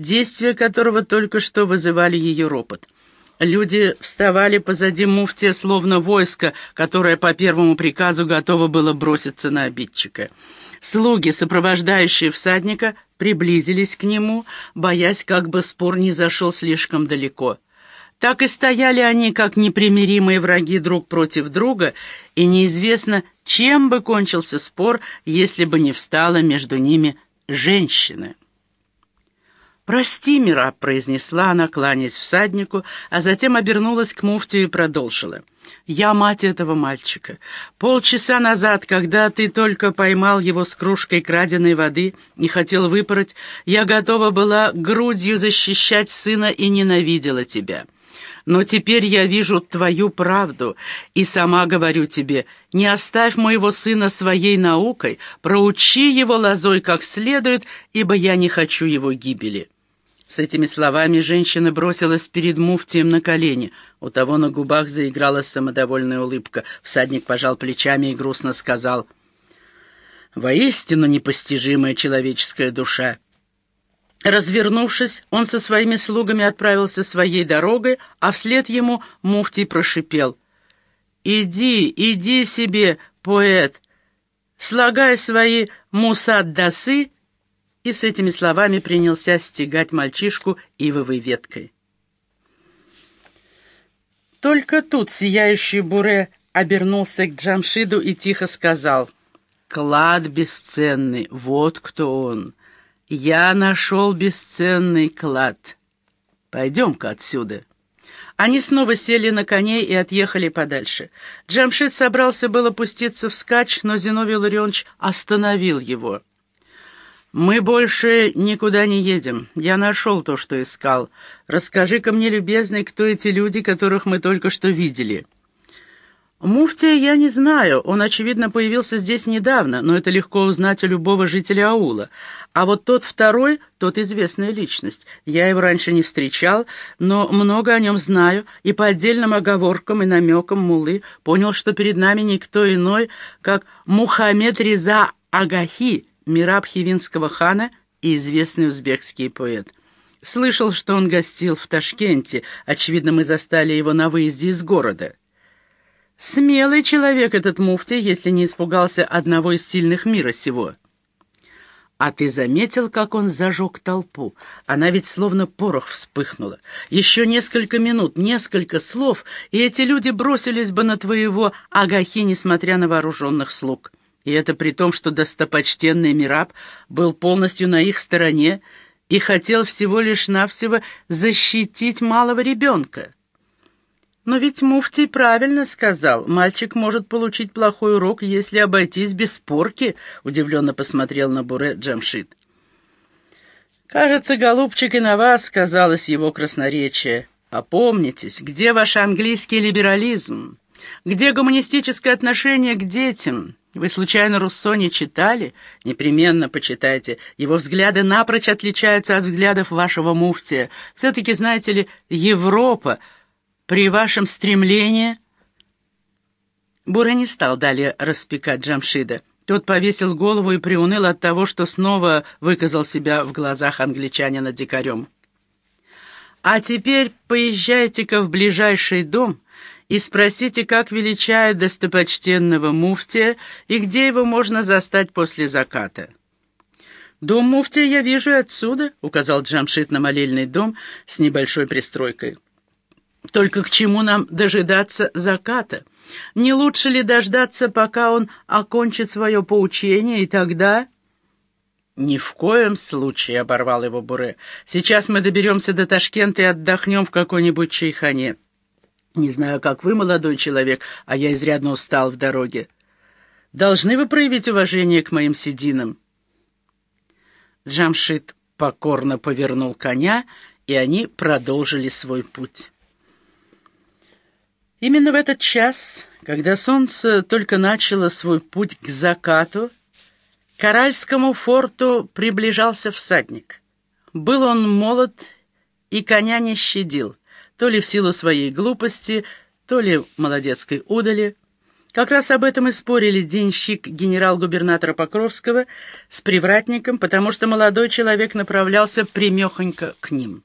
действия которого только что вызывали ее ропот. Люди вставали позади муфтия, словно войско, которое по первому приказу готово было броситься на обидчика. Слуги, сопровождающие всадника, приблизились к нему, боясь, как бы спор не зашел слишком далеко. Так и стояли они, как непримиримые враги друг против друга, и неизвестно, чем бы кончился спор, если бы не встала между ними женщина. «Прости, Мира», — произнесла она, кланяясь всаднику, а затем обернулась к муфтию и продолжила. «Я мать этого мальчика. Полчаса назад, когда ты только поймал его с кружкой краденой воды и хотел выпороть, я готова была грудью защищать сына и ненавидела тебя». Но теперь я вижу твою правду и сама говорю тебе, не оставь моего сына своей наукой, проучи его лозой как следует, ибо я не хочу его гибели». С этими словами женщина бросилась перед муфтием на колени. У того на губах заиграла самодовольная улыбка. Всадник пожал плечами и грустно сказал, «Воистину непостижимая человеческая душа». Развернувшись, он со своими слугами отправился своей дорогой, а вслед ему муфтий прошипел. «Иди, иди себе, поэт, слагай свои мусаддасы и с этими словами принялся стегать мальчишку ивовой веткой. Только тут сияющий Буре обернулся к Джамшиду и тихо сказал, «Клад бесценный, вот кто он. Я нашел бесценный клад. Пойдем-ка отсюда». Они снова сели на коней и отъехали подальше. Джамшид собрался было пуститься вскачь, но Зиновий Ларионович остановил его. «Мы больше никуда не едем. Я нашел то, что искал. Расскажи-ка мне, любезный, кто эти люди, которых мы только что видели?» «Муфтия я не знаю. Он, очевидно, появился здесь недавно, но это легко узнать у любого жителя аула. А вот тот второй, тот известная личность. Я его раньше не встречал, но много о нем знаю, и по отдельным оговоркам и намекам Мулы понял, что перед нами никто иной, как Мухаммед Реза Агахи, Мираб Хивинского хана и известный узбекский поэт. Слышал, что он гостил в Ташкенте. Очевидно, мы застали его на выезде из города. Смелый человек этот муфти, если не испугался одного из сильных мира сего. А ты заметил, как он зажег толпу? Она ведь словно порох вспыхнула. Еще несколько минут, несколько слов, и эти люди бросились бы на твоего Агахи, несмотря на вооруженных слуг. И это при том, что достопочтенный Мираб был полностью на их стороне и хотел всего лишь навсего защитить малого ребенка. Но ведь Муфтий правильно сказал, мальчик может получить плохой урок, если обойтись без порки, удивленно посмотрел на Буре Джамшит. «Кажется, голубчик, и на вас сказалось его красноречие. Опомнитесь, где ваш английский либерализм? Где гуманистическое отношение к детям?» Вы случайно Руссо не читали? Непременно почитайте. Его взгляды напрочь отличаются от взглядов вашего муфтия. Все-таки, знаете ли, Европа при вашем стремлении... Бура не стал далее распекать Джамшида. Тот повесил голову и приуныл от того, что снова выказал себя в глазах англичанина дикарем. «А теперь поезжайте-ка в ближайший дом и спросите, как величает достопочтенного муфтия и где его можно застать после заката». «Дом муфтия я вижу отсюда», — указал Джамшит на молельный дом с небольшой пристройкой. «Только к чему нам дожидаться заката? Не лучше ли дождаться, пока он окончит свое поучение, и тогда...» «Ни в коем случае», — оборвал его Буре. «Сейчас мы доберемся до Ташкента и отдохнем в какой-нибудь чайхане». Не знаю, как вы, молодой человек, а я изрядно устал в дороге. Должны вы проявить уважение к моим сединам?» Джамшит покорно повернул коня, и они продолжили свой путь. Именно в этот час, когда солнце только начало свой путь к закату, к Аральскому форту приближался всадник. Был он молод и коня не щадил то ли в силу своей глупости, то ли молодецкой удали. Как раз об этом и спорили денщик генерал-губернатора Покровского с привратником, потому что молодой человек направлялся примехонько к ним.